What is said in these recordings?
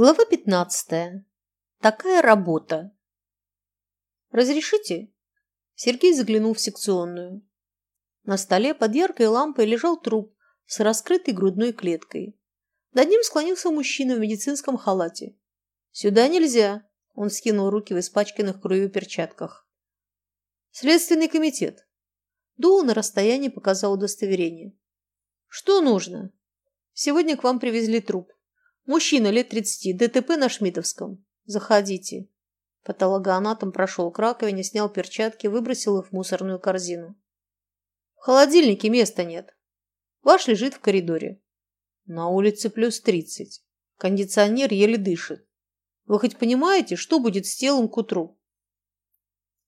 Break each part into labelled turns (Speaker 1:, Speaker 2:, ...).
Speaker 1: Глава 15. Такая работа. «Разрешите?» Сергей заглянул в секционную. На столе под яркой лампой лежал труп с раскрытой грудной клеткой. Над ним склонился мужчина в медицинском халате. «Сюда нельзя!» Он скинул руки в испачканных кровью перчатках. «Следственный комитет». Дула на расстоянии показал удостоверение. «Что нужно?» «Сегодня к вам привезли труп. Мужчина лет тридцати, ДТП на Шмитовском. Заходите. Патологоанатом прошел к раковине, снял перчатки, выбросил их в мусорную корзину. В холодильнике места нет. Ваш лежит в коридоре. На улице плюс тридцать. Кондиционер еле дышит. Вы хоть понимаете, что будет с телом к утру?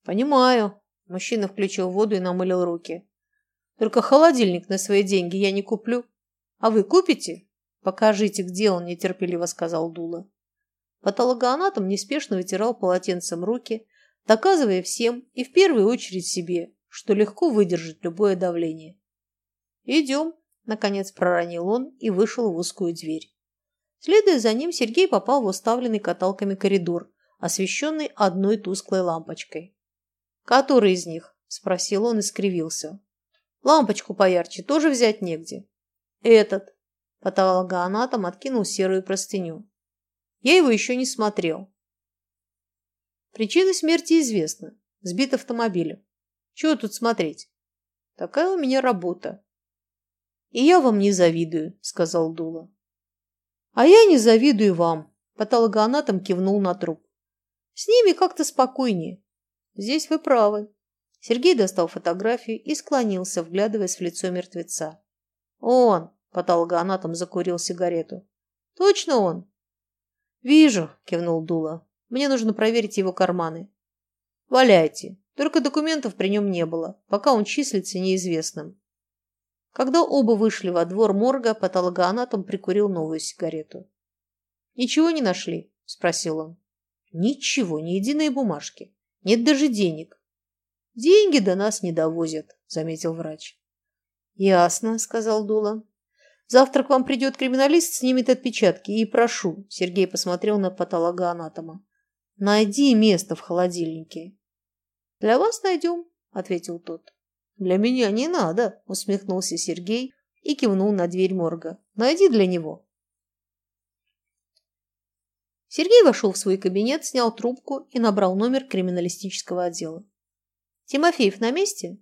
Speaker 1: Понимаю. Мужчина включил воду и намылил руки. Только холодильник на свои деньги я не куплю. А вы купите? «Покажите, где он», – нетерпеливо сказал Дула. Патологоанатом неспешно вытирал полотенцем руки, доказывая всем и в первую очередь себе, что легко выдержит любое давление. «Идем», – наконец проронил он и вышел в узкую дверь. Следуя за ним, Сергей попал в уставленный каталками коридор, освещенный одной тусклой лампочкой. «Который из них?» – спросил он и скривился. «Лампочку поярче тоже взять негде». «Этот», Патологоанатом откинул серую простыню. Я его еще не смотрел. Причина смерти известна. Сбит автомобилем. Чего тут смотреть? Такая у меня работа. И я вам не завидую, сказал Дула. А я не завидую вам. Патологоанатом кивнул на труп. С ними как-то спокойнее. Здесь вы правы. Сергей достал фотографию и склонился, вглядываясь в лицо мертвеца. Он, Патологоанатом закурил сигарету. «Точно он?» «Вижу», – кивнул Дула. «Мне нужно проверить его карманы». «Валяйте. Только документов при нем не было, пока он числится неизвестным». Когда оба вышли во двор морга, патологоанатом прикурил новую сигарету. «Ничего не нашли?» – спросил он. «Ничего, ни единой бумажки. Нет даже денег». «Деньги до нас не довозят», – заметил врач. «Ясно», – сказал Дула. Завтра к вам придет криминалист, снимет отпечатки. И прошу, Сергей посмотрел на патологоанатома, найди место в холодильнике. Для вас найдем, ответил тот. Для меня не надо, усмехнулся Сергей и кивнул на дверь морга. Найди для него. Сергей вошел в свой кабинет, снял трубку и набрал номер криминалистического отдела. «Тимофеев на месте?»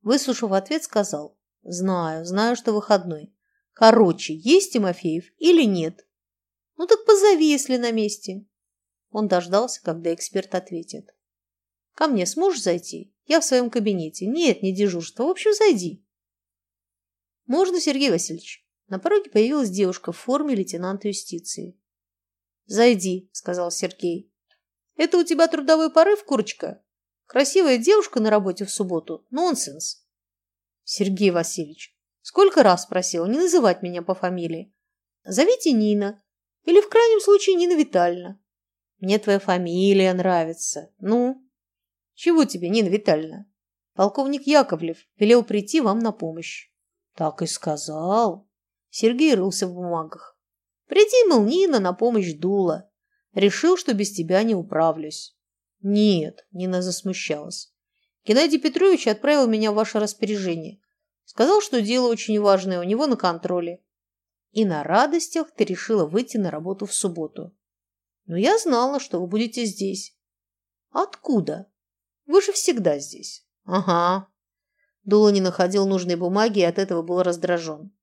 Speaker 1: Выслушав ответ, сказал. «Знаю, знаю, что выходной. Короче, есть Тимофеев или нет? Ну так позови, если на месте. Он дождался, когда эксперт ответит. Ко мне сможешь зайти? Я в своем кабинете. Нет, не дежурство. В общем, зайди. Можно, Сергей Васильевич. На пороге появилась девушка в форме лейтенанта юстиции. «Зайди», — сказал Сергей. «Это у тебя трудовой порыв, курочка? Красивая девушка на работе в субботу? Нонсенс». «Сергей Васильевич, Сколько раз просила не называть меня по фамилии. Зовите Нина. Или в крайнем случае Нина Витальевна. Мне твоя фамилия нравится. Ну? Чего тебе, Нина Витальевна? Полковник Яковлев велел прийти вам на помощь. Так и сказал. Сергей рылся в бумагах. Приди, мол, Нина на помощь дула. Решил, что без тебя не управлюсь. Нет, Нина засмущалась. Геннадий Петрович отправил меня в ваше распоряжение. Сказал, что дело очень важное у него на контроле. И на радостях ты решила выйти на работу в субботу. Но я знала, что вы будете здесь. Откуда? Вы же всегда здесь. Ага. Дула не находил нужной бумаги и от этого был раздражен.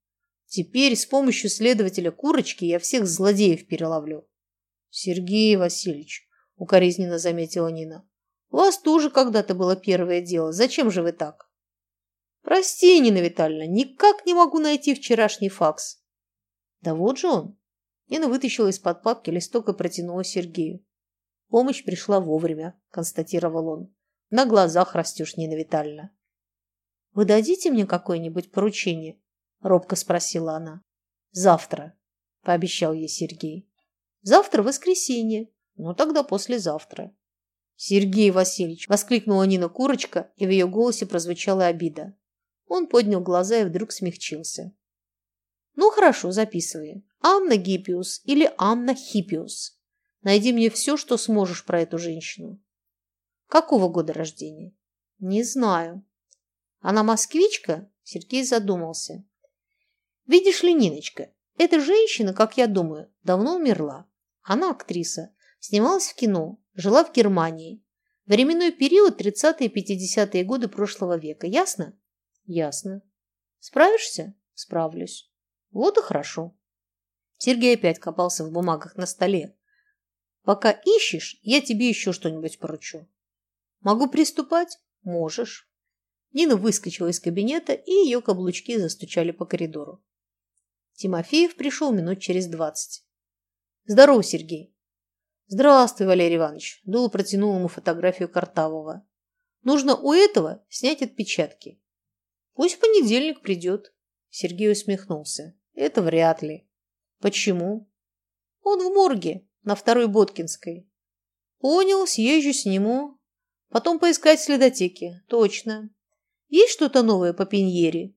Speaker 1: Теперь с помощью следователя Курочки я всех злодеев переловлю. Сергей Васильевич, укоризненно заметила Нина, у вас тоже когда-то было первое дело. Зачем же вы так? Прости, Нина Витальевна, никак не могу найти вчерашний факс. Да вот же он. Нина вытащила из-под папки листок и протянула Сергею. Помощь пришла вовремя, констатировал он. На глазах растешь, Нина Витальевна. Вы дадите мне какое-нибудь поручение? Робко спросила она. Завтра, пообещал ей Сергей. Завтра воскресенье. Ну тогда послезавтра. Сергей Васильевич, воскликнула Нина Курочка, и в ее голосе прозвучала обида. Он поднял глаза и вдруг смягчился. Ну, хорошо, записывай. Анна Гиппиус или Анна Хиппиус. Найди мне все, что сможешь про эту женщину. Какого года рождения? Не знаю. Она москвичка? Сергей задумался. Видишь ли, Ниночка, эта женщина, как я думаю, давно умерла. Она актриса, снималась в кино, жила в Германии. Временной период 30-е 50-е годы прошлого века. Ясно? Ясно. Справишься? Справлюсь. Вот и хорошо. Сергей опять копался в бумагах на столе. Пока ищешь, я тебе еще что-нибудь поручу. Могу приступать? Можешь. Нина выскочила из кабинета, и ее каблучки застучали по коридору. Тимофеев пришел минут через двадцать. Здорово, Сергей. Здравствуй, Валерий Иванович. Дула протянул ему фотографию Картавого. Нужно у этого снять отпечатки. Пусть понедельник придет. Сергей усмехнулся. Это вряд ли. Почему? Он в морге, на второй Боткинской. Понял, съезжу, сниму. Потом поискать следотеки. Точно. Есть что-то новое по Пеньере?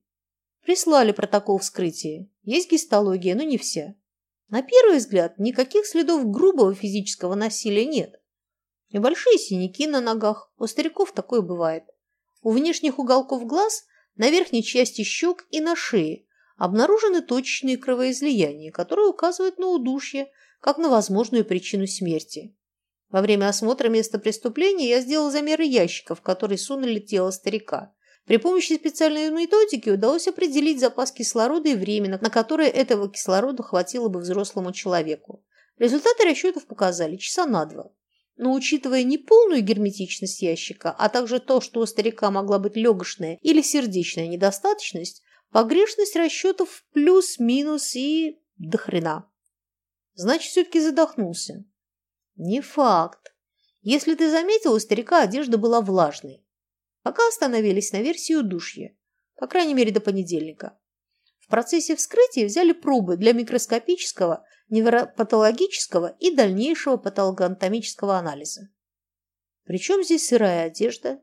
Speaker 1: Прислали протокол вскрытия. Есть гистология, но не вся. На первый взгляд, никаких следов грубого физического насилия нет. Небольшие синяки на ногах, у стариков такое бывает. У внешних уголков глаз, на верхней части щек и на шее обнаружены точечные кровоизлияния, которые указывают на удушье, как на возможную причину смерти. Во время осмотра места преступления я сделал замеры ящиков, в которые сунули тело старика. При помощи специальной методики удалось определить запас кислорода и время, на которое этого кислорода хватило бы взрослому человеку. Результаты расчетов показали часа на два. Но учитывая неполную герметичность ящика, а также то, что у старика могла быть легочная или сердечная недостаточность, Погрешность расчетов плюс-минус и до хрена. Значит, все-таки задохнулся. Не факт. Если ты заметил, у старика одежда была влажной. Пока остановились на версии удушья. По крайней мере, до понедельника. В процессе вскрытия взяли пробы для микроскопического, невропатологического и дальнейшего патологоанатомического анализа. Причем здесь сырая одежда?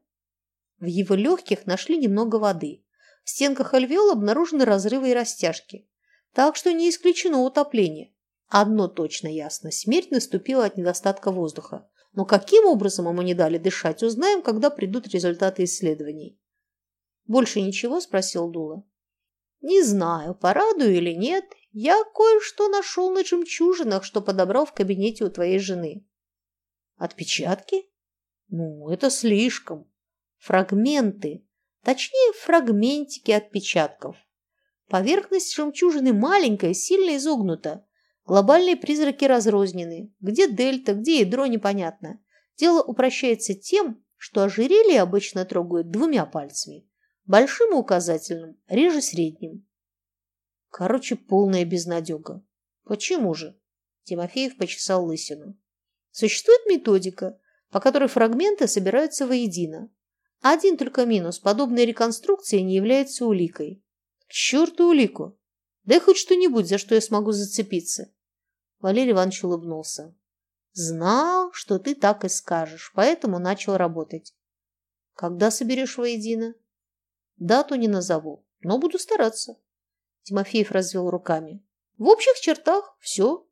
Speaker 1: В его легких нашли немного воды. В стенках альвеол обнаружены разрывы и растяжки. Так что не исключено утопление. Одно точно ясно – смерть наступила от недостатка воздуха. Но каким образом ему не дали дышать, узнаем, когда придут результаты исследований. «Больше ничего?» – спросил Дула. «Не знаю, порадую или нет. Я кое-что нашел на жемчужинах, что подобрал в кабинете у твоей жены». «Отпечатки?» «Ну, это слишком. Фрагменты, Точнее, фрагментики отпечатков. Поверхность жемчужины маленькая, сильно изогнута. Глобальные призраки разрознены. Где дельта, где ядро, непонятно. Дело упрощается тем, что ожерелье обычно трогают двумя пальцами. Большим и указательным, реже средним. Короче, полная безнадега. Почему же? Тимофеев почесал лысину. Существует методика, по которой фрагменты собираются воедино. Один только минус – подобная реконструкция не является уликой. К черту улику! Дай хоть что-нибудь, за что я смогу зацепиться. Валерий Иванович улыбнулся. Знал, что ты так и скажешь, поэтому начал работать. Когда соберешь воедино? Дату не назову, но буду стараться. Тимофеев развел руками. В общих чертах все.